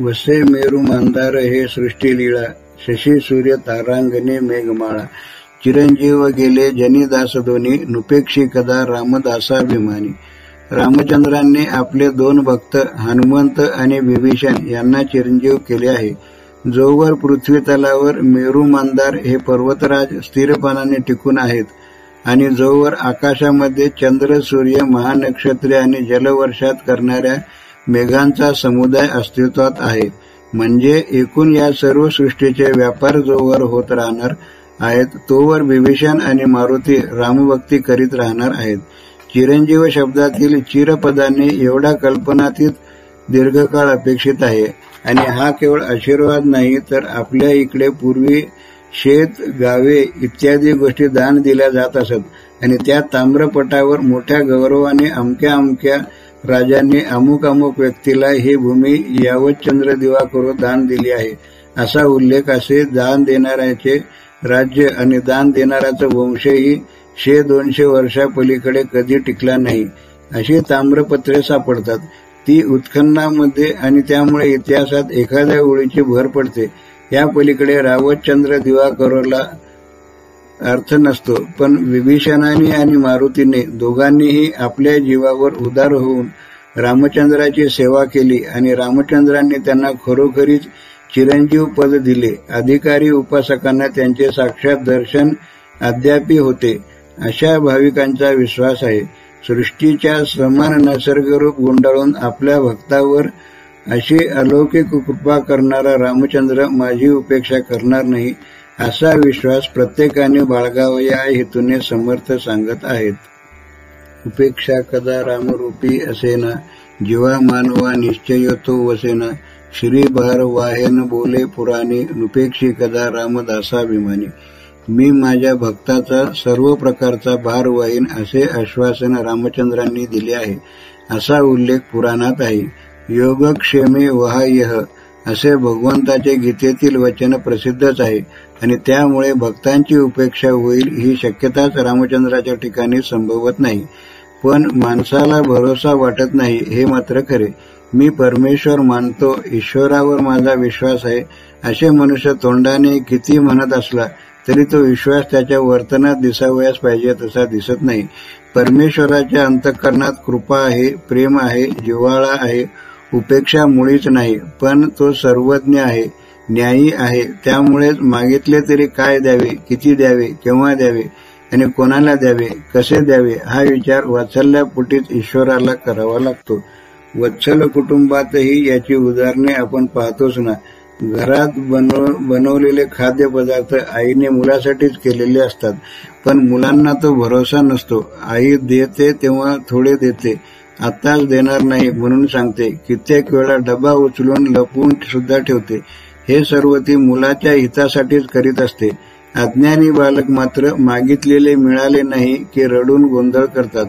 वसे मेरू मंदार हे सृष्टीलीळा शशी सूर्य तारांगणे मेघमाळा. चिरंजीव गेले जनीदास दोन्ही नुपेक्षी कदा रामदासाभिमानी. रामचंद्रांनी आपले दोन भक्त हनुमंत आणि विभीषण यांना चिरंजीव केले आहे. जोवर पृथ्वी तलावर मेरू मंदार हे पर्वतराज स्थिरपणाने टिकून आहेत आणि जोवर आकाशामध्ये चंद्र सूर्य महानक्षत्रे आणि जलवर्षात करणाऱ्या मेघांचा समुदाय अस्तित्वात आहे. म्हणजे एकूण या सर्व सृष्टीचे व्यापार जोवर होत राहणार आहेत तोवर विभीषण आणि मारुती रामभक्ती करीत राहणार आहेत. चिरंजीव शब्दातील चिरपदाने एवढा कल्पनातीत दीर्घकाळ अपेक्षित आहे. आणि हा केवळ आशीर्वाद नाही तर आपल्या इकडे पूर्वी शेत गावे इत्यादी गोष्टी दान दिल्या जात असत. आणि त्या ताम्रपटावर मोठ्या गौरवाने अमक्या अमक्या राजांनी अमुक अमुक व्यक्तीला ही भूमी यावत चंद्र दिवा करून दान दिली आहे. असा उल्लेख असे दान देणाऱ्याचे राज्य आणि दान देणाऱ्याचा वंशही शे दोनशे वर्षापलीकडे कधी टिकला नाही. अशी ताम्रपत्रे सापडतात. ती उत्खननामध्ये आणि त्यामुळे इतिहासात एखाद्या ओळीची भर पडते. या पलीकडे रावतचंद्र दिवाकरला अर्थ नसतो. पण विभीषणाने आणि मारुतीने दोघांनीही आपल्या जीवावर उदार होऊन रामचंद्राची सेवा केली आणि रामचंद्रांनी त्यांना खरोखरीच चिरंजीव पद दिले. अधिकारी उपासकांना त्यांचे साक्षात दर्शन अद्यापी होते अशा भाविकांचा विश्वास आहे. सृष्टीच्या समान निसर्गरूप गुंडाळून आपल्या भक्तावर अशी अलौकिक कृपा करणारा रामचंद्र माझी उपेक्षा करणार नाही. असा विश्वास प्रत्येकाने बाळगावा या हेतूने समर्थ सांगत आहेत. उपेक्षा कदा रामरूपी असेना जीवा मानवा निश्चय तो वसेना श्री भार वाहेन बोले पुराणे नुपेक्षी कदा रामदासाभिमानी. मी माझ्या भक्ताचा सर्व प्रकारचा भार वाहीन असे आश्वासन रामचंद्रांनी दिले आहे. असा उल्लेख पुराणात आहे. योगक्षेमे वहायह असे भगवंताचे गीतेतील वचन प्रसिद्धच आहे. आणि त्यामुळे भक्तांची उपेक्षा होईल ही शक्यताच रामचंद्राच्या ठिकाणी संभवत नाही. पण माणसाला भरोसा वाटत नाही हे मात्र खरे. मी परमेश्वर मानतो ईश्वरावर माझा विश्वास आहे. असे मनुष्य तोंडाने किती म्हणत असला तरी तो विश्वास त्याच्या वर्तनात दिसावयास पाहिजे तसा दिसत नाही. परमेश्वराच्या अंतःकरणात कृपा आहे प्रेम आहे जिव्हाळा आहे. उपेक्षा मुळीच नाही पण तो सर्वज्ञ आहे न्यायी आहे त्यामुळेच मागितले तरी काय द्यावे किती द्यावे केव्हा द्यावे आणि कोणाला द्यावे कसे द्यावे हा विचार वात्सल्यापुटीत ईश्वराला करावा लागतो. वत्सल कुटुंबातही याची उदाहरणे आपण पाहतोच ना. घरात बनवलेले खाद्यपदार्थ आईने मुलासाठीच केलेले असतात पण मुलांना तो भरोसा नसतो. आई देते तेव्हा थोडे देते. आताच देणार नाही म्हणून सांगते. कित्येक वेळा डबा उचलून लपवून सुद्धा ठेवते. हे सर्व ती मुलाच्या हितासाठीच करीत असते. अज्ञानी बालक मात्र मागितलेले मिळाले नाही की रडून गोंधळ करतात.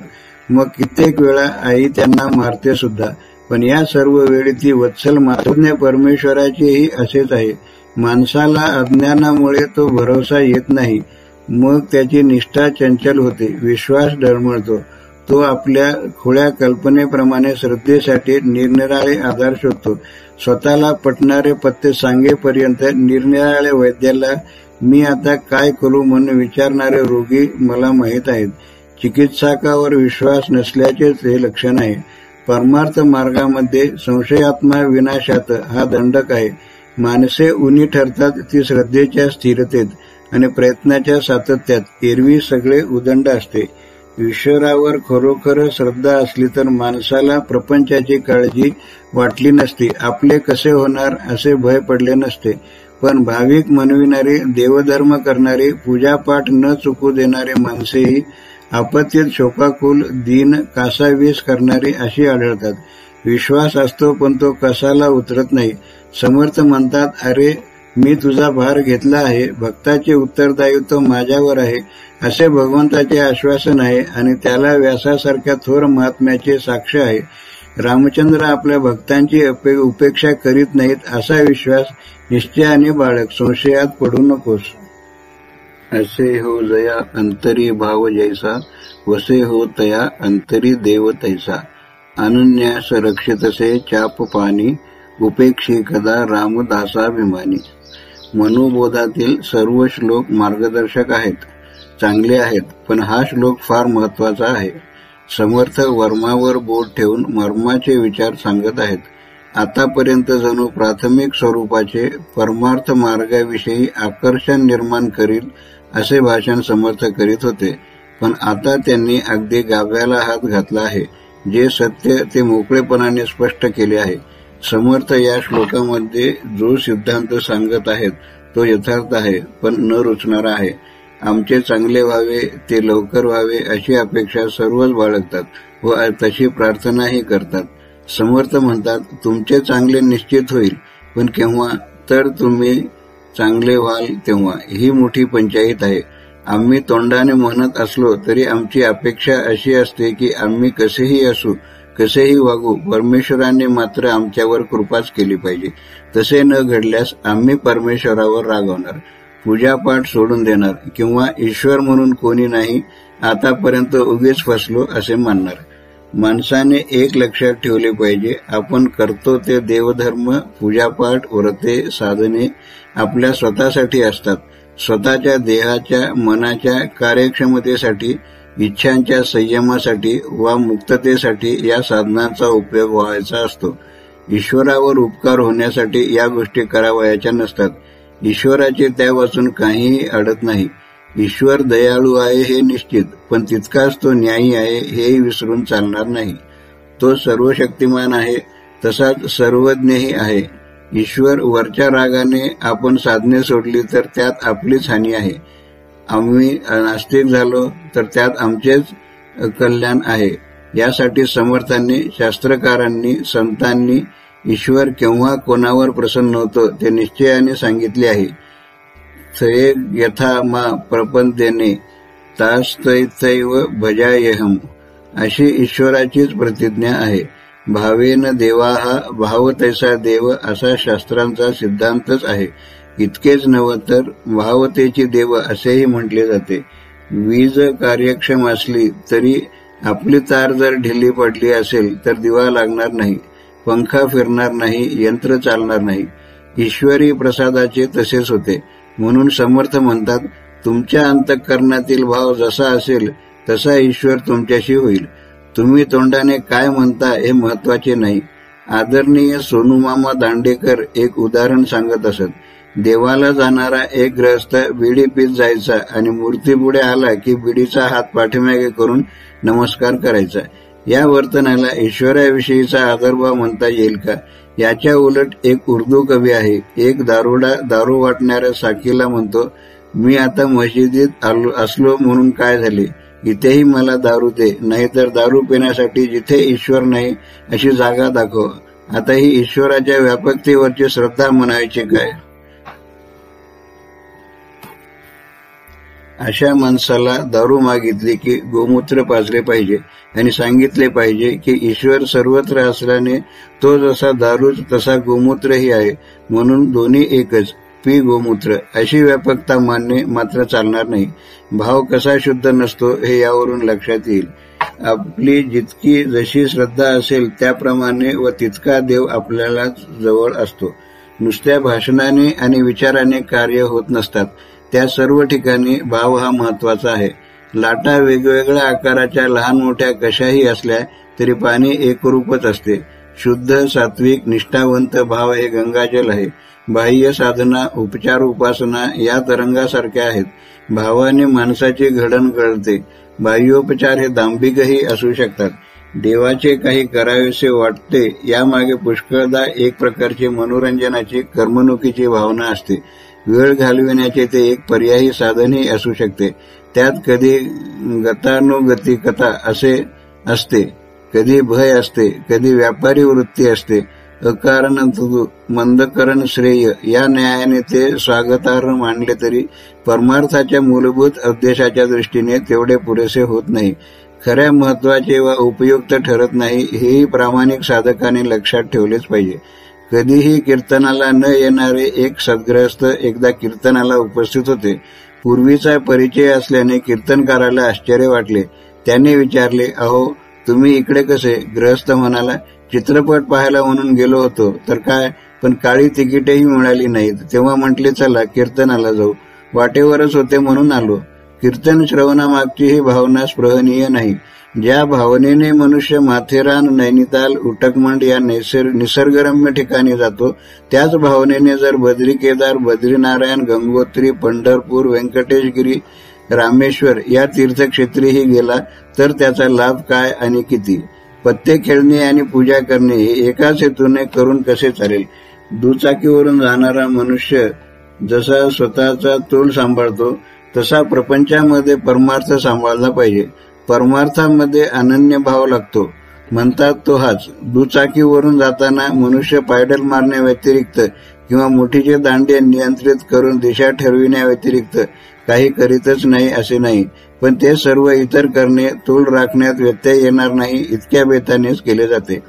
मग कित्येक वेळा आई त्यांना मारते सुद्धा. पण या सर्व वेळी ती वत्सल मातृज्ञ परमेश्वराचेही असेच आहे. माणसाला अज्ञानामुळे तो भरोसा येत नाही. मग त्याची निष्ठा चंचल होते. विश्वास डळमळतो तो आपल्या खुळ्या कल्पनेप्रमाणे श्रद्धेसाठी निरनिराळे आधार शोधतो. स्वतःला पटणारे पत्ते सांगेपर्यंत निरनिराळे वैद्याला मी आता काय करू म्हणून विचारणारे रोगी मला माहीत आहेत. चिकित्सकावर विश्वास नसल्याचेच हे लक्षण आहे. परमार्थ मार्गामध्ये संशयात्मा विनाशात हा दंडक आहे. माणसे उनी ठरतात ती श्रद्धेच्या स्थिरतेत आणि प्रयत्नाच्या सातत्यात. एरवी सगळे उदंड असते. ईश्वरावर खरोखर श्रद्धा असली तर माणसाला प्रपंचाची काळजी वाटली नसती. आपले कसे होणार असे भय पडले नसते. पण भाविक मनविणारे देवधर्म करणारे पूजापाठ न चुकू देणारे माणसेही आपत्तीत शोकाकुल दीन कासावीस करणारी अशी आढळतात. विश्वास असतो पण तो कसाला उतरत नाही. समर्थ म्हणतात अरे मी तुझा भार घेतला आहे. भक्ताचे उत्तरदायित्व माझ्यावर आहे. असे भगवंताचे आश्वासन आहे आणि त्याला व्यासासारख्या थोर महात्म्याचे साक्ष आहे. रामचंद्र आपल्या भक्तांची उपेक्षा करीत नाहीत असा विश्वास निश्चयाने बाळक संशयात पडू नकोस. असे हो जया अंतरी भाव जैसा वसे हो तया अंतरी देव तैसा. अनन्या संरक्षितसे चाप पाणी उपेक्षी कदा रामदासाभिमानी. मनोबोधातील सर्व श्लोक मार्गदर्शक आहेत चांगले आहेत पण हा श्लोक फार महत्त्वाचा आहे. समर्थ वर्मावर बोट ठेवून मर्माचे विचार सांगत आहेत. आतापर्यंत जणू प्राथमिक स्वरूपाचे परमार्थ मार्गाविषयी आकर्षण निर्माण करील असे भाषण समर्थ करीत होते पण आता त्यांनी अगदी गाव्याला हात घातला आहे. जे सत्य ते मोकळेपणाने स्पष्ट केले आहे. समर्थ या श्लोकामध्ये जो सिद्धांत सांगत आहेत तो यथार्थ आहे पण न रुचणारा आहे. आमचे चांगले व्हावे ते लवकर व्हावे अशी अपेक्षा सर्वच बाळगतात व तशी प्रार्थनाही करतात. समर्थ म्हणतात तुमचे चांगले निश्चित होईल पण केव्हा? तर तुम्ही चांगले व्हाल तेव्हा. ही मोठी पंचायत आहे. आम्ही तोंडाने म्हणत असलो तरी आमची अपेक्षा अशी असते की आम्ही कसेही असू कसेही वागू परमेश्वराने मात्र आमच्यावर कृपाच केली पाहिजे. तसे न घडल्यास आम्ही परमेश्वरावर रागवणार पूजापाठ सोडून देणार किंवा ईश्वर म्हणून कोणी नाही आतापर्यंत उगीच फसलो असे मानणार. माणसाने एक लक्षात ठेवले पाहिजे आपण करतो ते देवधर्म पूजापाठ व्रते साधने आपल्या स्वतःसाठी असतात. स्वतःच्या देहाच्या मनाच्या कार्यक्षमतेसाठी इच्छांच्या संयमासाठी वा मुक्ततेसाठी या साधनांचा उपयोग व्हायचा असतो. ईश्वरावर उपकार होण्यासाठी या गोष्टी करावयाच्या नसतात. ईश्वराचे त्या वाचून काहीही अडत नाही. ईश्वर दयाळू आहे हे निश्चित पण तितकाच तो न्यायी आहे हेही विसरून चालणार नाही. तो सर्वशक्तिमान आहे तसाच सर्वज्ञही आहे. ईश्वर वरच्या रागाने आपण साधने सोडली तर त्यात आपलीच हानी आहे. आम्ही नास्तिक झालो तर त्यात आमचेच कल्याण आहे. यासाठी समर्थांनी शास्त्रकारांनी संतांनी ईश्वर केव्हा कोणावर प्रसन्न होतो ते निश्चयाने सांगितले आहे. थये यथा मा प्रपंदेने तास्तैतैव भजायहम अशी ईश्वराचीच प्रतिज्ञा आहे. भावेन देवा हा भाव तैसा देव असा शास्त्रांचा सिद्धांतच आहे. इतकेच नव तर भावतेची देव असेही म्हटले जाते. वीज कार्यक्षम असली तरी आपली तार जर ढिली पडली असेल तर दिवा लागणार नाही पंखा फिरणार नाही यंत्र चालणार नाही. ईश्वरी प्रसादाचे तसेच होते. म्हणून समर्थ म्हणतात तुमच्या अंतःकरणातील भाव जसा असेल तसा ईश्वर तुमच्याशी होईल. तुम्ही तोंडाने काय म्हणता हे महत्त्वाचे नाही. आदरणीय सोनूमामा दांडेकर एक उदाहरण सांगत असत. देवाला जाणारा एक ग्रस्त बिडी पीत जायचा आणि मूर्ती पुढे आला की बिडीचा हात पाठीमागे करून नमस्कार करायचा. या वर्तनाला ईश्वराविषयीचा आदरभाव म्हणता येईल का? याच्या उलट एक उर्दू कवी आहे. एक दारुडा दारू वाटणाऱ्या साकीला म्हणतो मी आता मशिदीत असलो म्हणून काय झाले? इथेही मला दारू दे नाहीतर दारू पिण्यासाठी जिथे ईश्वर नाही अशी जागा दाखव. आता ही ईश्वराच्या व्यापकतेवरची श्रद्धा म्हणायची काय? अशा माणसाला दारू मागितली की गोमूत्र पाजले पाहिजे. आणि सांगितले पाहिजे की ईश्वर सर्वत्र असल्याने तो जसा दारूच तसा गोमूत्रही आहे. म्हणून दोन्ही एकच पी गोमूत्र. अशी व्यापकता मानणे मात्र चालणार नाही. भाव कसा शुद्ध नसतो हे यावरून लक्षात येईल. आपली जितकी जशी श्रद्धा असेल त्याप्रमाणे व तितका देव आपल्याला जवळ असतो. नुसत्या भाषणाने आणि विचाराने कार्य होत नसतात. त्या सर्व ठिकाणी भाव हा महत्त्वाचा आहे. लाटा वेगवेगळ्या आकाराच्या लहान मोठ्या कशाही असल्या तरी पाणी एकरूपच असते. शुद्ध सात्विक निष्ठावंत भाव हे गंगाजल आहे. बाह्य साधना उपचार उपासना या तरंगासारख्या आहेत. भावाने माणसाचे घडण कळते. बाह्योपचार हे दांभिकही असू शकतात. देवाचे काही करावेसे वाटते यामागे पुष्कळदा एक प्रकारची मनोरंजनाची करमणुकीची भावना असते. वेळ घालविण्याचे ते एक पर्यायी साधनही असू शकते. त्यात कधी गतानुगतिकता असे असते कधी भय असते कधी व्यापारी वृत्ती असते अकारण मंदकरण श्रेय या न्यायाने ते स्वागतार्ह मानले तरी परमार्थाच्या मूलभूत उद्देशाच्या दृष्टीने तेवढे पुरेसे होत नाही. खऱ्या महत्त्वाचे वा उपयुक्त ठरत नाही हेही प्रामाणिक साधकाने लक्षात ठेवलेच पाहिजे. कधीही कीर्तनाला न येणारे एक सद्ग्रस्त एकदा कीर्तनाला उपस्थित होते. पूर्वीचा परिचय असल्याने कीर्तनकाराला आश्चर्य वाटले. त्याने विचारले अहो तुम्ही इकडे कसे? ग्रहस्थ म्हणाला चित्रपट पाहायला म्हणून गेलो होतो. तर काय? पण काळी तिकीटही मिळाली नाहीत. तेव्हा म्हटले चला कीर्तनाला जाऊ. वाटेवरच होते म्हणून आलो. कीर्तन श्रवणामागची ही भावना स्पृहणीय नाही. ज्या भावनेने मनुष्य माथेरान नैनिताल उटकमंड या निसर्गरम्य ठिकाणी जातो त्याच भावनेने जर बद्री केदार बद्रीनारायण गंगोत्री पंढरपूर व्यंकटेशगिरी रामेश्वर या तीर्थक्षेत्रीही गेला तर त्याचा लाभ काय आणि किती? पत्ते खेळणे आणि पूजा करणे हे एकाच हेतूने करून कसे चालेल? दुचाकीवरून जाणारा मनुष्य जसा स्वतःचा तोल सांभाळतो तसा प्रपंचामध्ये परमार्थ सांभाळला पाहिजे. परमार्थामध्ये अनन्य भाव लागतो. म्हणतात तो हाच दुचाकीवरून जाताना मनुष्य पायडल मारण्या व्यतिरिक्त किंवा मुठीचे दांडे नियंत्रित करून दिशा ठरविण्याव्यतिरिक्त काही करीतच नाही असे नाही पण ते सर्व इतर करणे तोल राखण्यात व्यत्यय येणार नाही इतक्या बेतानेच केले जाते.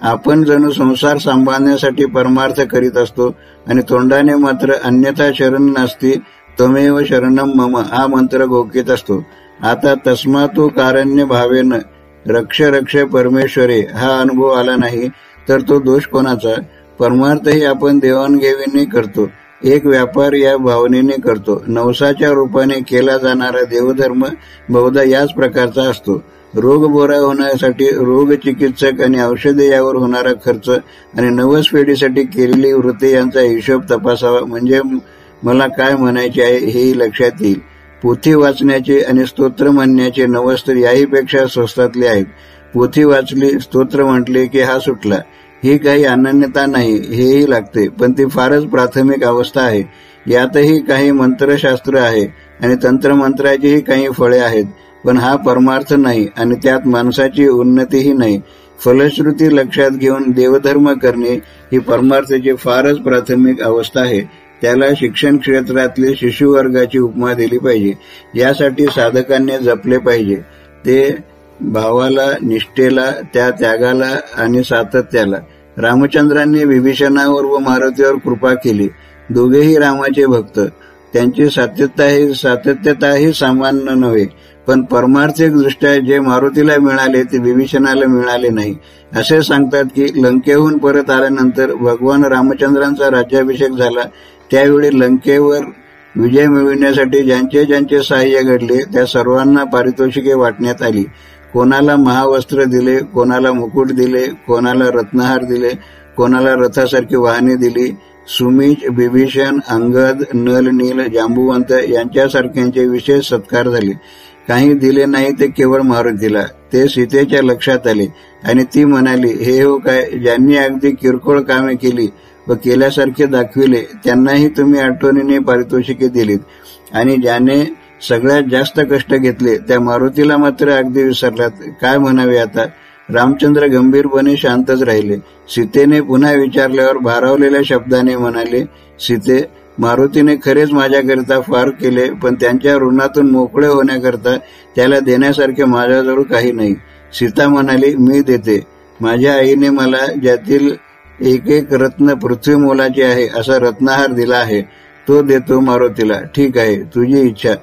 आपण जणू संसार सांभाळण्यासाठी परमार्थ करीत असतो आणि तोंडाने मात्र अन्यथा शरण नसती तमेव शरणम मम हा मंत्र गोकीत असतो. आता तस्मातू कारण्य भावेन रक्ष रक्ष परमेश्वरे हा अनुभव आला नाही तर तो दोष कोणाचा? परमार्थही आपण देवाणघेवीने करतो. एक व्यापार या भावनेने करतो. नवसाच्या रूपाने केला जाणारा देवधर्म बहुधा याच प्रकारचा असतो. रोग बोरा होण्यासाठी रोग चिकित्सक आणि औषधे यावर होणारा खर्च आणि नवस पेढीसाठी केलेली वृत्ती यांचा हिशोब तपासावा. म्हणजे मला काय म्हणायचे आहे हेही लक्षात येईल. पोथी वाचण्याचे आणि स्तोत्र म्हणण्याचे नवस्त्र याहीपेक्षा स्वस्तातले आहेत. पोथी वाचली स्तोत्र म्हटले की हा सुटला. ही काही अनन्यता नाही हेही लागते पण ती फारच प्राथमिक अवस्था आहे. यातही काही मंत्रशास्त्र आहे आणि तंत्रमंत्राचीही काही फळे आहेत पण हा परमार्थ नाही आणि त्यात माणसाची उन्नतीही नाही. फलश्रुती लक्षात घेऊन देवधर्म करणे ही परमार्थाची फारच प्राथमिक अवस्था आहे. त्याला शिक्षण क्षेत्रातली शिशुवर्गाची उपमा दिली पाहिजे. यासाठी साधकांनी जपले पाहिजे. ते भावाला निष्ठेला त्या त्यागाला आणि सातत्याला. रामचंद्रांनी विभीषणावर व मारुतीवर कृपा केली. दोघेही रामाचे भक्त. त्यांची सातत्यताही सातत्यताही सामान्य नव्हे. पण परमार्थिक दृष्ट्या जे मारुतीला मिळाले ते विभीषणाला मिळाले नाही. असे सांगतात की लंकेहून परत आल्यानंतर भगवान रामचंद्रांचा राज्याभिषेक झाला. त्यावेळी लंकेवर विजय मिळविण्यासाठी ज्यांचे ज्यांचे सहाय्य घडले त्या सर्वांना पारितोषिके वाटण्यात आली. कोणाला महावस्त्र दिले कोणाला मुकुट दिले कोणाला रत्नहार दिले कोणाला रथासारखी वाहने दिली सुमीज बिभीषण अंगद नल नील जांबुवंत यांच्यासारख्यांचे विशेष सत्कार झाले. काही दिले नाही ते केवळ मारुतीला ते सीतेच्या लक्षात आले आणि ती म्हणाली हे हो काय ज्यांनी अगदी किरकोळ कामे केली व केल्यासारखे दाखविले त्यांनाही तुम्ही आठवणीने पारितोषिके दिलीत. आणि ज्याने सगळ्यात जास्त कष्ट घेतले त्या मारुतीला मात्र अगदी विसरलात. काय म्हणावे आता? रामचंद्र गंभीरपणे शांतच राहिले. सीतेने पुन्हा विचारल्यावर भारावलेल्या शब्दाने म्हणाले सीते मारुतीने खरेच माझ्याकरिता फार केले पण त्यांच्या ऋणातून मोकळे होण्याकरता त्याला देण्यासारखे माझ्याजवळ काही नाही. सीता म्हणाली मी देते. माझ्या आईने मला ज्यातील एक एक रत्न पृथ्वी मोलाचे आहे असा रत्नहार दिला आहे. तो देतो मारुतीला. ठीक आहे तुझी इच्छा.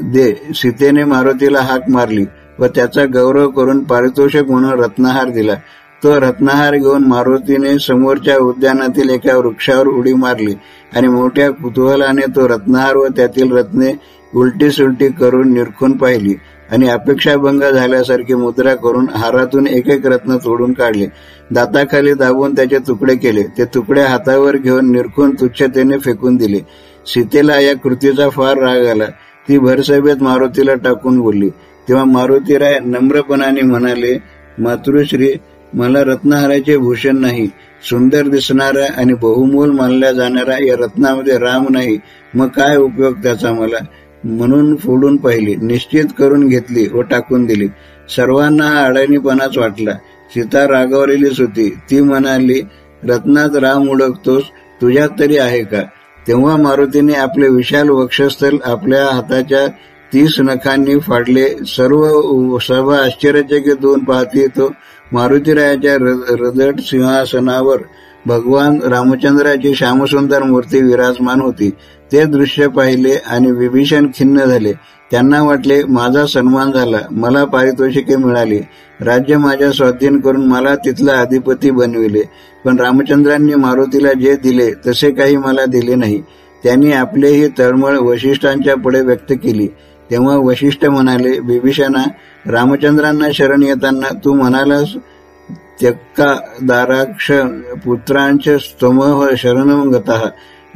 दे. सीतेने मारुतीला हाक मारली व त्याचा गौरव करून पारितोषिक म्हणून रत्नहार दिला. तो रत्नहार घेऊन मारुतीने समोरच्या उद्यानातील एका वृक्षावर उडी मारली आणि मोठ्या कुतूहलाने तो रत्नहार व त्यातील रत्ने उलटी सुलटी करून निरखून पाहिली. आणि अपेक्षाभंग झाल्यासारखी मुद्रा करून हारातून एक एक रत्न तोडून काढले. दाताखाली दाबून त्याचे तुकडे केले. ते तुकडे हातावर घेऊन निरखून तुच्छतेने फेकून दिले. सीतेला या कृतीचा फार राग आला. ती भरसभेत मारुतीला टाकून बोलली. तेव्हा मारुतीराय नम्रपणाने म्हणाले मातृश्री मला रत्नहाराचे भूषण नाही. सुंदर दिसणारा आणि बहुमोल मानल्या जाणारा या रत्नामध्ये राम नाही. मग काय उपयोग त्याचा मला? म्हणून फोडून पाहिली निश्चित करून घेतली व टाकून दिली. सर्वांना हा अडाणीपणाच वाटला. सीता रागावलेलीच होती. ती म्हणाली रत्नात राम उडकतोस तुझ्यात तरी आहे का? तेव्हा मारुतीने आपले विशाल वक्षस्थल आपल्या हाताच्या तीस नखांनी फाडले. सर्व सभा आश्चर्यचकित दोन पाहती तो मारुतीरायाच्या रदट सिंहासनावर. भगवान रामचंद्राची श्यामसुंदर मूर्ती विराजमान होती. ते दृश्य पाहिले आणि विभीषण खिन्न झाले. त्यांना वाटले माझा सन्मान झाला. मला पारितोषिके मिळाली. राज्य माझ्या स्वाधीन करून मला तिथला अधिपती बनविले. पण रामचंद्रांनी मारुतीला जे दिले तसे काही मला दिले नाही. त्यांनी आपलेही तळमळ वशिष्ठांच्या पुढे व्यक्त केली. तेव्हा वशिष्ठ म्हणाले बिभीषणा रामचंद्रांना शरण येताना तू म्हणालास त्यक्का दाराक्ष पुत्रांच स्तमह शरण गता.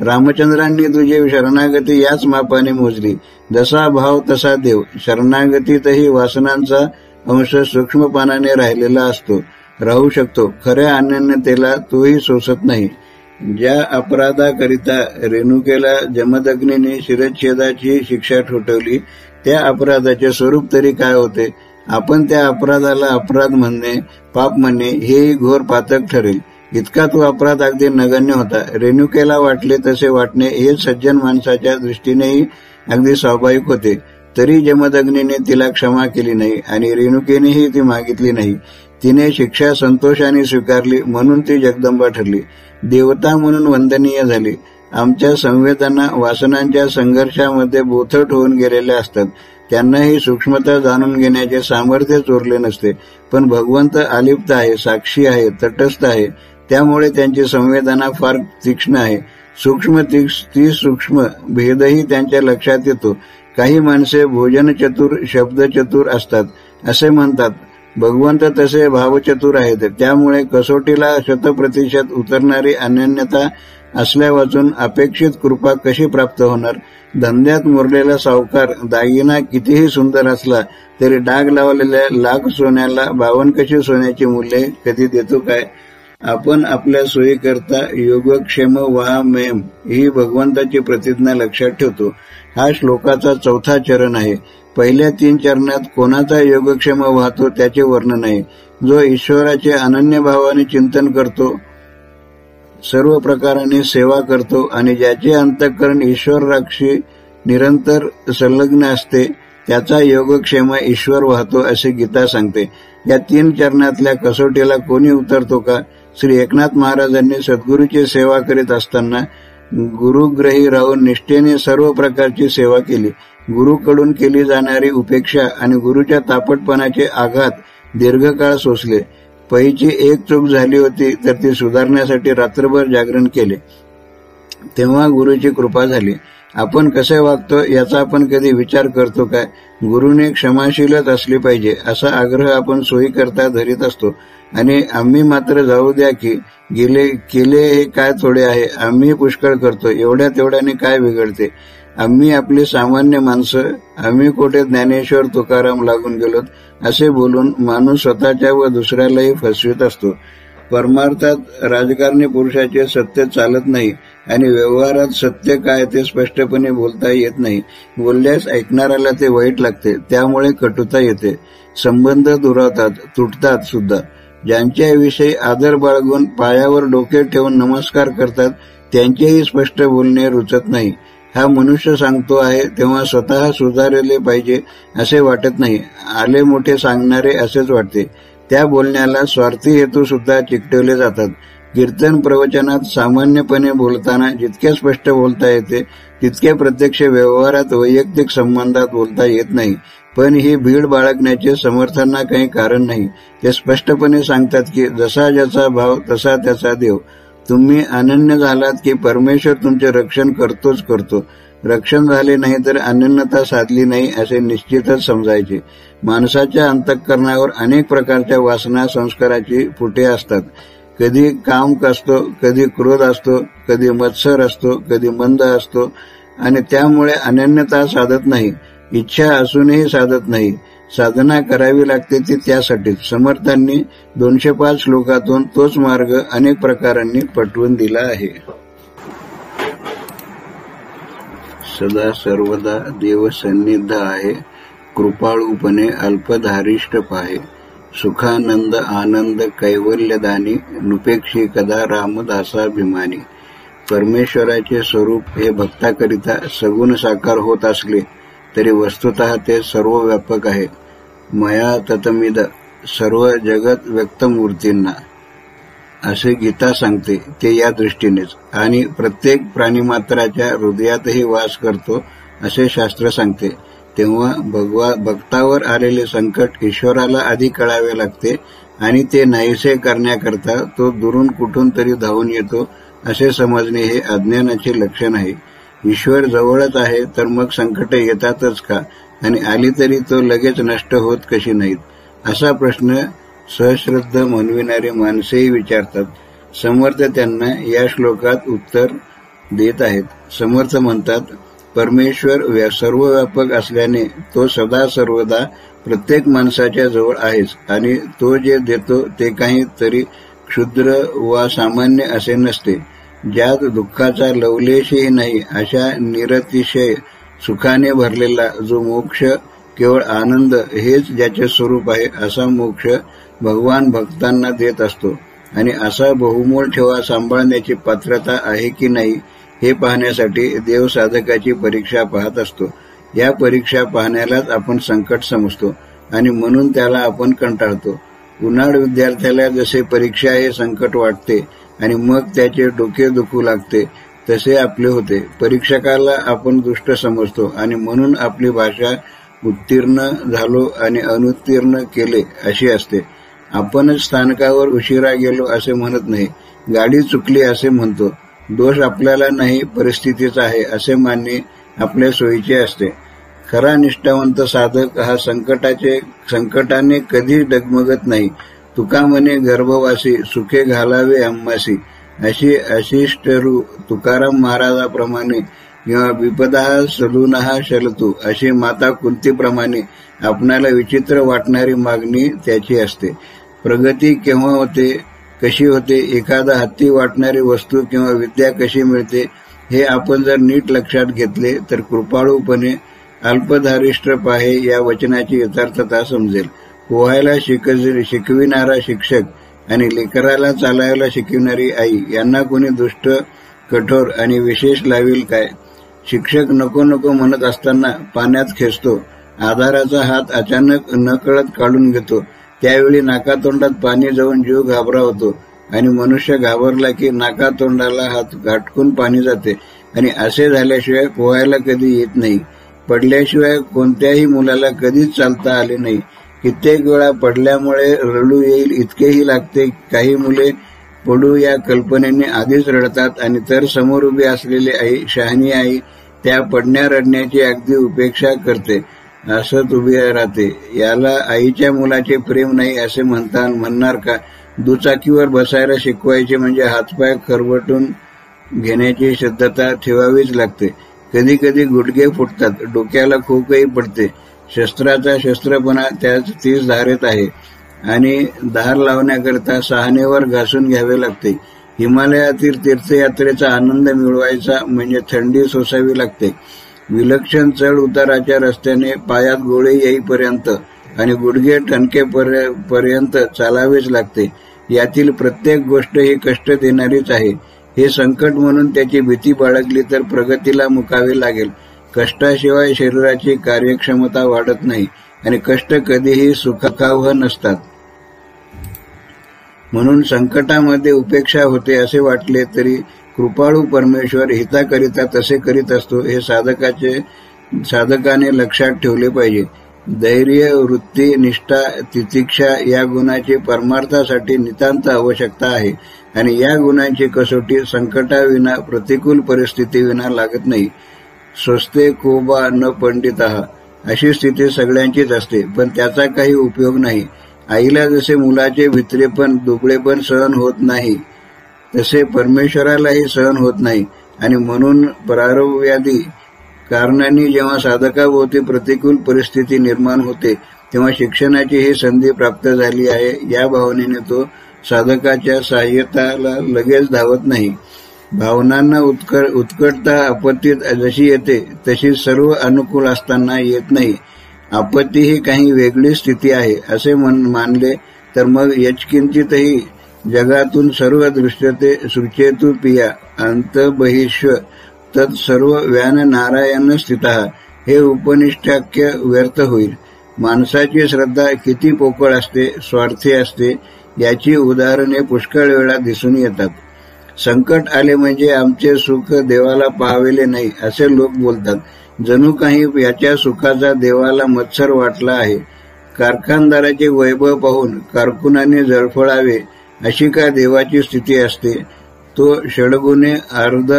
रामचंद्रांनी तुझी शरणागती याच मापाने मोजली. जसा भाव तसा देव. शरणागतीतही वासनांचा अंश सूक्ष्मपणाने राहिलेला असतो. राहू शकतो. खऱ्या अनन्यतेला तोही सोसत नाही. ज्या अपराधाकरिता रेणुकेला जमदग्नीने शिरच्छेदाची शिक्षा ठोठवली त्या अपराधाचे स्वरूप तरी काय होते? आपण त्या अपराधाला अपराध म्हणणे पाप म्हणणे हेही घोर पातक ठरेल. इतका तो अपराध अगदी नगण्य होता. रेणुकेला वाटले तसे वाटणे हे सज्जन माणसाच्या दृष्टीनेही अगदी स्वाभाविक होते. तरी जमदग्नीने तिला क्षमा केली नाही आणि रेणुकेनेही ती मागितली नाही. तिने शिक्षा संतोषाने स्वीकारली म्हणून ती जगदंबा ठरली. देवता म्हणून वंदनीय झाली. आमच्या संवेदना वासनांच्या संघर्षामध्ये बोथट होऊन गेलेल्या असतात. त्यांनाही सूक्ष्मता जाणून घेण्याचे सामर्थ्य चोरले नसते. पण भगवंत आलिप्त आहे साक्षी आहे तटस्थ आहे. त्यामुळे त्यांची संवेदना फार तीक्ष्ण आहे. सूक्ष्म ती सूक्ष्म भेदही त्यांच्या लक्षात येतो. काही माणसे भोजन चतुर शब्द चतुर असतात असे म्हणतात भगवंत तसे भावचतुर आहेत. त्यामुळे कसोटीला शतप्रतिशत उतरणारी अनन्यता असल्या वाचून अपेक्षित कृपा कशी प्राप्त होणार? धंद्यात मुरलेला सावकार दागिना कितीही सुंदर असला तरी डाग लावलेल्या लाख सोन्याला बावन कशी सोन्याची मूल्ये कधी देतो काय? आपण आपल्या सोयीकरता योगक्षेम मेम ही भगवंताची प्रतिज्ञा लक्षात ठेवतो. हा श्लोकाचा चौथा चरण आहे. पहिल्या तीन चरणात कोणाचा योगक्षेम वाहतो त्याचे वर्णन आहे. जो ईश्वराचे अनन्य भावाने चिंतन करतो सर्व प्रकाराने सेवा करतो आणि ज्याचे अंतःकरण ईश्वर राक्षी निरंतर संलग्न असते त्याचा योगक्षेम ईश्वर वाहतो असे गीता सांगते. या तीन चरणातल्या कसोटीला कोणी उतरतो का? श्री एकनाथ महाराजांनी सद्गुरूची सेवा करीत असताना गुरुग्रही राहून निष्ठेने सर्व प्रकारची सेवा केली. गुरुकडून केली जाणारी उपेक्षा आणि गुरुच्या तापटपणाचे आघात दीर्घकाळ सोसले. पैची एक चूक झाली होती तर ती सुधारण्यासाठी रात्रभर जागरण केले. तेव्हा गुरुची कृपा झाली. आपण कसे वागतो याचा आपण कधी विचार करतो काय? गुरुने क्षमाशीलच असली पाहिजे असा आग्रह आपण सोयी करता धरीत असतो. आणि आम्ही मात्र जाऊ द्या की गेले केले हे काय थोडे आहे आम्ही पुष्कळ करतो एवढ्या तेवढ्याने काय बिघडते? आम्ही आपली सामान्य माणसं आम्ही कुठे ज्ञानेश्वर तुकाराम लागून गेलो असे बोलून माणूस स्वतःच्या व दुसऱ्यालाही फसवीत असतो. परमार्थात राजकारणी पुरुषाचे सत्य चालत नाही आणि व्यवहारात सत्य काय ते स्पष्टपणे बोलता येत नाही. बोलल्यास ऐकणाऱ्याला ते वाईट लागते त्यामुळे कटुता येते. संबंध दुरावतात तुटतात सुद्धा. ज्यांच्याविषयी आदर बाळगून पायावर डोके ठेवून नमस्कार करतात त्यांचेही स्पष्ट बोलणे रुचत नाही. हा मनुष्य सांगतो आहे तेव्हा स्वतः सुधारले पाहिजे असे वाटत नाही. आले मोठे सांगणारे असेच वाटते. त्या बोलण्याला स्वार्थी हेतू सुद्धा चिकटवले जातात. कीर्तन प्रवचनात सामान्यपणे बोलताना जितके स्पष्ट बोलता येते तितके प्रत्यक्ष व्यवहारात वैयक्तिक संबंधात बोलता येत नाही. पण ही भीड बाळगण्याचे समर्थांना काही कारण नाही. ते स्पष्टपणे सांगतात की जसा ज्याचा भाव तसा त्याचा देव. तुम्ही अनन्य झालात की परमेश्वर तुमचे रक्षण करतोच करतो. रक्षण झाले नाही तर अनन्यता साधली नाही असे निश्चितच समजायचे. माणसाच्या अंतःकरणावर अनेक प्रकारच्या वासना संस्काराची फुटे असतात. कधी काम असतो कधी क्रोध असतो कधी मत्सर असतो कधी मंद असतो. आणि त्यामुळे अनन्यता साधत नाही इच्छा असूनही साधत नाही. साधना करावी लागते ती त्यासाठीच समर्थांनी दोनशे पाच श्लोकातून तोच मार्ग अनेक प्रकारांनी पटवून दिला आहे. सदा सर्वदा देवसन्निध आहे. कृपाळूपणे अल्पधारिष्ट पाहे. सुखानंद आनंद कैवल्यदानी नुपेक्षी कदा रामदासाभिमानी. परमेश्वराचे स्वरूप हे भक्ताकरिता सगुण साकार होत असले तरी वस्तुत ते सर्व व्यापक आहे. मया ततमिद सर्व जगत व्यक्त मूर्तींना असे गीता सांगते ते या दृष्टीनेच. आणि प्रत्येक प्राणीमात्राच्या हृदयातही वास करतो असे शास्त्र सांगते. तेव्हा भगवा भक्तावर आलेले संकट ईश्वराला आधी कळावे लागते आणि ते नाहीसे करण्याकरता तो दुरून कुठून तरी धावून येतो असे समजणे हे अज्ञानाचे लक्षण आहे. ईश्वर जवळच आहे तर मग संकट येतातच का? आणि आली तरी तो लगेच नष्ट होत कशी नाहीत? असा प्रश्न सहश्रद्ध म्हणविणारे माणसेही विचारतात. समर्थ त्यांना या श्लोकात उत्तर देत आहेत. समर्थ म्हणतात परमेश्वर सर्वव्यापक असल्याने तो सदा सर्वदा प्रत्येक माणसाच्या जवळ आहेच आणि तो जे देतो ते काही तरी क्षुद्र वा सामान्य असे नसते. ज्यात दुःखाचा लवलेशही नाही अशा निरतिशय सुखाने भरलेला जो मोक्ष केवळ आनंद हेच ज्याचे स्वरूप आहे असा मोक्ष भगवान भक्तांना देत असतो. आणि असा बहुमोल ठेवा सांभाळण्याची पात्रता आहे की नाही हे पाहण्यासाठी देव साधकाची परीक्षा पाहत असतो. या परीक्षा पाहण्यालाच आपण संकट समजतो आणि म्हणून त्याला आपण कंटाळतो. उन्हाळ विद्यार्थ्याला जसे परीक्षा हे संकट वाटते आणि मग त्याचे डोके दुखू लागते तसे आपले होते. परीक्षकाला आपण दुष्ट समजतो आणि म्हणून आपली भाषा उत्तीर्ण झालो आणि अनुत्तीर्ण केले अशी असते. आपणच स्थानकावर उशिरा गेलो असे म्हणत नाही. गाडी चुकली असे म्हणतो. दोष आपल्याला नाही परिस्थितीचा आहे असे मानणे आपल्या सोयीचे असते. खरा निष्ठावंत साधक हा संकटाचे संकटाने कधी डगमगत नाही. तुका म्हणे गर्भवासी सुखे घालावे अम्मासी. अशी अशिष्टरू तुकाराम महाराजाप्रमाणे किंवा विपदा सलुनहा शलतू अशी माता कुंतीप्रमाणे आपणाला विचित्र वाटणारी मागणी त्याची असते. प्रगती केव्हा होते? कशी होते एखादा हत्ती वाटणारी वस्तू किंवा विद्या कशी मिळते हे आपण जर नीट लक्षात घेतले तर कृपाळूपणे अल्पधारिष्ट पाहे या वचनाची यथार्थता समजेल. पोहायला शिकविणारा शिक्षक आणि लेकराला चालायला शिकविणारी आई यांना कोणी दुष्ट कठोर आणि विशेष लावेल काय? शिक्षक नको नको म्हणत असताना पाण्यात खेचतो आधाराचा हात अचानक नकळत काढून घेतो त्यावेळी नाकातोंडात पाणी जाऊन जीव घाबरावतो आणि मनुष्य घाबरला की नाकातोंडाला हात घाटकून पाणी जाते. आणि असे झाल्याशिवाय पोहायला कधी येत नाही. पडल्याशिवाय कोणत्याही मुलाला कधीच चालता आले नाही. कित्येक वेळा पडल्यामुळे रडू येईल इतकेही लागते. काही मुले पडू या कल्पनेने आधीच रडतात आणि तर समोर उभी असलेली आई शहाणी आई त्या पडण्या रडण्याची अगदी उपेक्षा करते. असत उभी राहते. याला आईच्या मुलाचे प्रेम नाही असे म्हणता म्हणणार का? दुचाकीवर बसायला शिकवायचे म्हणजे हातपाय खरवटून घेण्याची श्रद्धता ठेवावीच लागते. कधी कधी गुडघे फुटतात. डोक्याला खोकही पडते. शस्त्राचा शस्त्रपणा त्याच तीच धारेत आहे. आणि धार लावण्याकरता सहानेवर घासून घ्यावे लागते. हिमालयातील तीर्थयात्रेचा आनंद मिळवायचा म्हणजे थंडी सोसावी लागते. विलक्षण चढ उताराच्या रस्त्याने पायात गोळे येईपर्यंत आणि गुडघे ठणकेपर्यंत चालावेच लागते. यातील प्रत्येक गोष्ट ही कष्ट देणारीच आहे. हे संकट म्हणून त्याची भीती बाळगली तर प्रगतीला मुकावे लागेल. कष्टाशिवाय शरीराची कार्यक्षमता वाढत नाही आणि कष्ट कधीही सुखकावह नसतात. म्हणून संकटामध्ये उपेक्षा होते असे वाटले तरी कृपाळू परमेश्वर हिताकरिता तसे करीत असतो हे साधकाचे साधकाने लक्षात ठेवले पाहिजे. धैर्य वृत्ती निष्ठा तितिक्षा या गुणाची परमार्थासाठी नितांत आवश्यकता आहे. आणि या गुणांची कसोटी संकटाविना प्रतिकूल परिस्थितीविना लागत नाही. स्वस्ते कोबा न पंडित. अशी स्थिती सगळ्यांचीच असते पण त्याचा काही उपयोग नाही. आईला जसे मुलाचे भित्रेपण दुबळेपण सहन होत नाही तसे परमेश्वरालाही सहन होत नाही. आणि म्हणून प्रारव्याधी कारणांनी जेव्हा साधकाभोवती प्रतिकूल परिस्थिती निर्माण होते तेव्हा शिक्षणाची ही संधी प्राप्त झाली आहे. या भावनेने तो साधकाच्या सहाय्यताला लगेच धावत नाही. भावनांना उत्कटता आपत्तीत जशी येते तशी सर्व अनुकूल असताना येत नाही. आपत्ती ही काही वेगळी स्थिती आहे असे मानले तर मग यचकिंचितही जगातून सर्व दृष्टते सुचेतू पिया अंत बहिष्व तत् सर्व व्यान नारायण स्थित. हे उपनिष्ठाक्य व्यर्थ होईल. माणसाची श्रद्धा किती पोकळ असते स्वार्थी असते याची उदाहरणे पुष्कळ वेळा दिसून येतात. संकट आले म्हणजे आमचे सुख देवाला पाहावेले नाही असे लोक बोलतात. जणू काही याच्या सुखाचा देवाला मत्सर वाटला आहे. कारखानदाराचे वैभव पाहून कारकुनाने जळफळावे अशी का देवाची स्थिती असते? तो षडगुणे अर्ध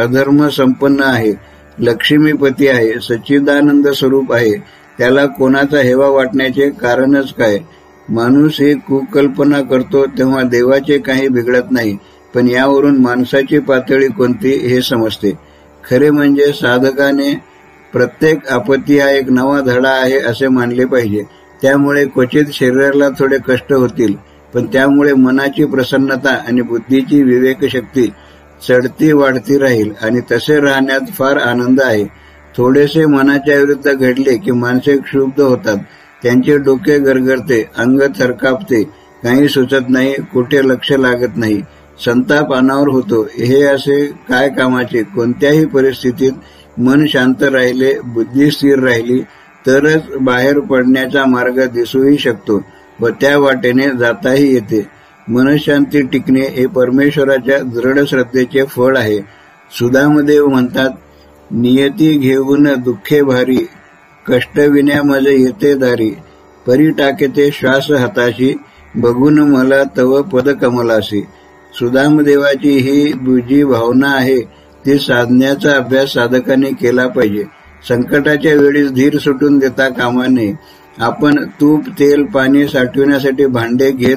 अधर्म संपन्न आहे लक्ष्मीपती आहे सच्चिदानंद स्वरूप आहे त्याला कोणाचा हेवा वाटण्याचे कारणच काय? माणूस ही कुकल्पना करतो तेव्हा देवाचे काही बिघडत नाही पण यावरून माणसाची पातळी कोणती हे समजते. खरे म्हणजे साधकाने प्रत्येक आपत्ती हा एक नवा धडा आहे असे मानले पाहिजे. त्यामुळे क्वचित शरीराला थोडे कष्ट होतील. पण त्यामुळे मनाची प्रसन्नता आणि बुद्धीची विवेकशक्ती चढती वाढती राहील आणि तसे राहण्यात फार आनंद आहे. थोडेसे मनाच्या विरुद्ध घडले की माणसे क्षुब्ध होतात. त्यांचे डोके गरगरते अंग थरकापते. काही सुचत नाही कुठे लक्ष लागत नाही. संताप अनावर होतो. हे असे काय कामाचे? कोणत्याही परिस्थितीत मन शांत राहिले बुद्धी स्थिर राहिली तरच बाहेर पडण्याचा मार्ग दिसूही शकतो. व त्या वाटेने जाताही येते. मनशांती टिकणे हे परमेश्वराच्या दृढ श्रद्धेचे फळ आहे. सुधामदेव म्हणतात नियती घेऊन दुःखे भारी कष्ट विण्यामध्ये येते दारी. परी टाकेते श्वास हाताशी बघून मला तव पद कमलाशी. सुदामदेवाची ही जी भावना आहे ती साधण्याचा अभ्यास साधकाने केला पाहिजे. संकटाच्या वेळी धीर सुटून देता कामा नये. आपण तूप तेल पाणी साठविण्यासाठी भांडे घेत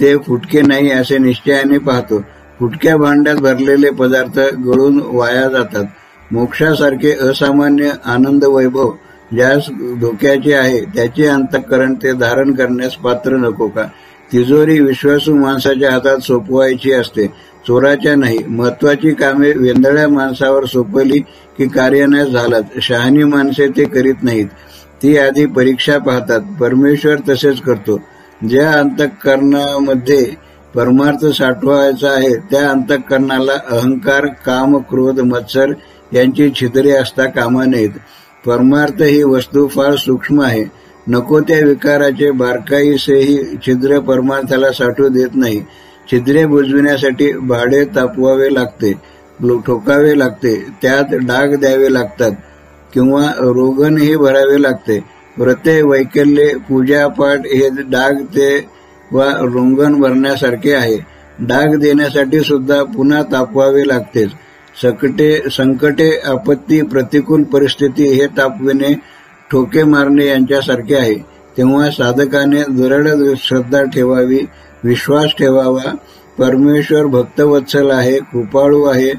ते फुटके नाही असे निश्चयाने पाहतो. फुटक्या भांड्यात भरलेले पदार्थ गळून वाया जातात. मोक्षासारखे असामान्य आनंद वैभव ज्यास धोक्याचे आहे त्याचे अंतःकरण ते धारण करण्यास पात्र नको का? तिजोरी विश्वासू माणसाच्या हातात सोपवायची असते. चोराच्या नाही. महत्वाची कामे वेंदळ्या माणसावर सोपवली की कार्यान्यास झालात. शहाणी माणसे ते करीत नाहीत. ती आधी परीक्षा पाहतात. परमेश्वर तसेच करतो. ज्या अंतःकरणामध्ये परमार्थ साठवायचा आहे त्या अंतःकरणाला अहंकार काम क्रोध मत्सर यांची छिद्रे असता कामा नयेत. परमार्थ ही वस्तू फार सूक्ष्म आहे. नको त्या विकाराचे बारकाईसेही छिद्र परमार्थाला साठवू देत नाही. छिद्रे बुजविण्यासाठी भाडे तापवावे लागते ठोकावे लागते त्यात डाग द्यावे लागतात. किंवा रोगणही भरावे लागते. व्रते वैकल्ये पूजापाठ हे डाग ते वा रोंगण भरण्यासारखे आहे. डाग देण्यासाठी सुद्धा पुन्हा तापवावे लागतेच सकटे संकटे आपत्ती प्रतिकूल परिस्थिती हे तापविणे ठोके मारणे यांच्यासारखे आहे. तेव्हा साधकाने दृढ श्रद्धा ठेवावी विश्वास ठेवावा. परमेश्वर भक्तवत्सल आहे कृपाळू आहे.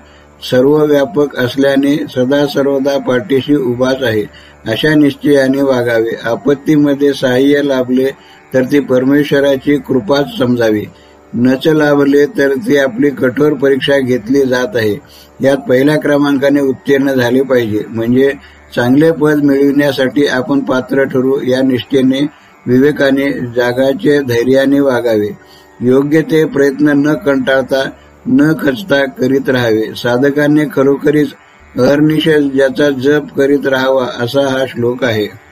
सर्व व्यापक असल्याने सदा सर्वदा पाठीशी उभाच आहे. अशा निश्चयाने वागावे. आपत्तीमध्ये सहाय्य लाभले तर ती परमेश्वराची कृपाच समजावी. नच लाभले तर ती आपली कठोर परीक्षा घेतली जात आहे. यात पहिल्या क्रमांकाने उत्तीर्ण झाले पाहिजे. म्हणजे चांगले पद मिळविण्यासाठी आपण पात्र ठरू या निष्ठेने विवेकाने जागाचे धैर्याने वागावे. योग्य ते प्रयत्न न कंटाळता न खचता करीत राहावे. साधकांनी खरोखरीच अहर्निश ज्याचा जप करीत राहावा असा हा श्लोक आहे.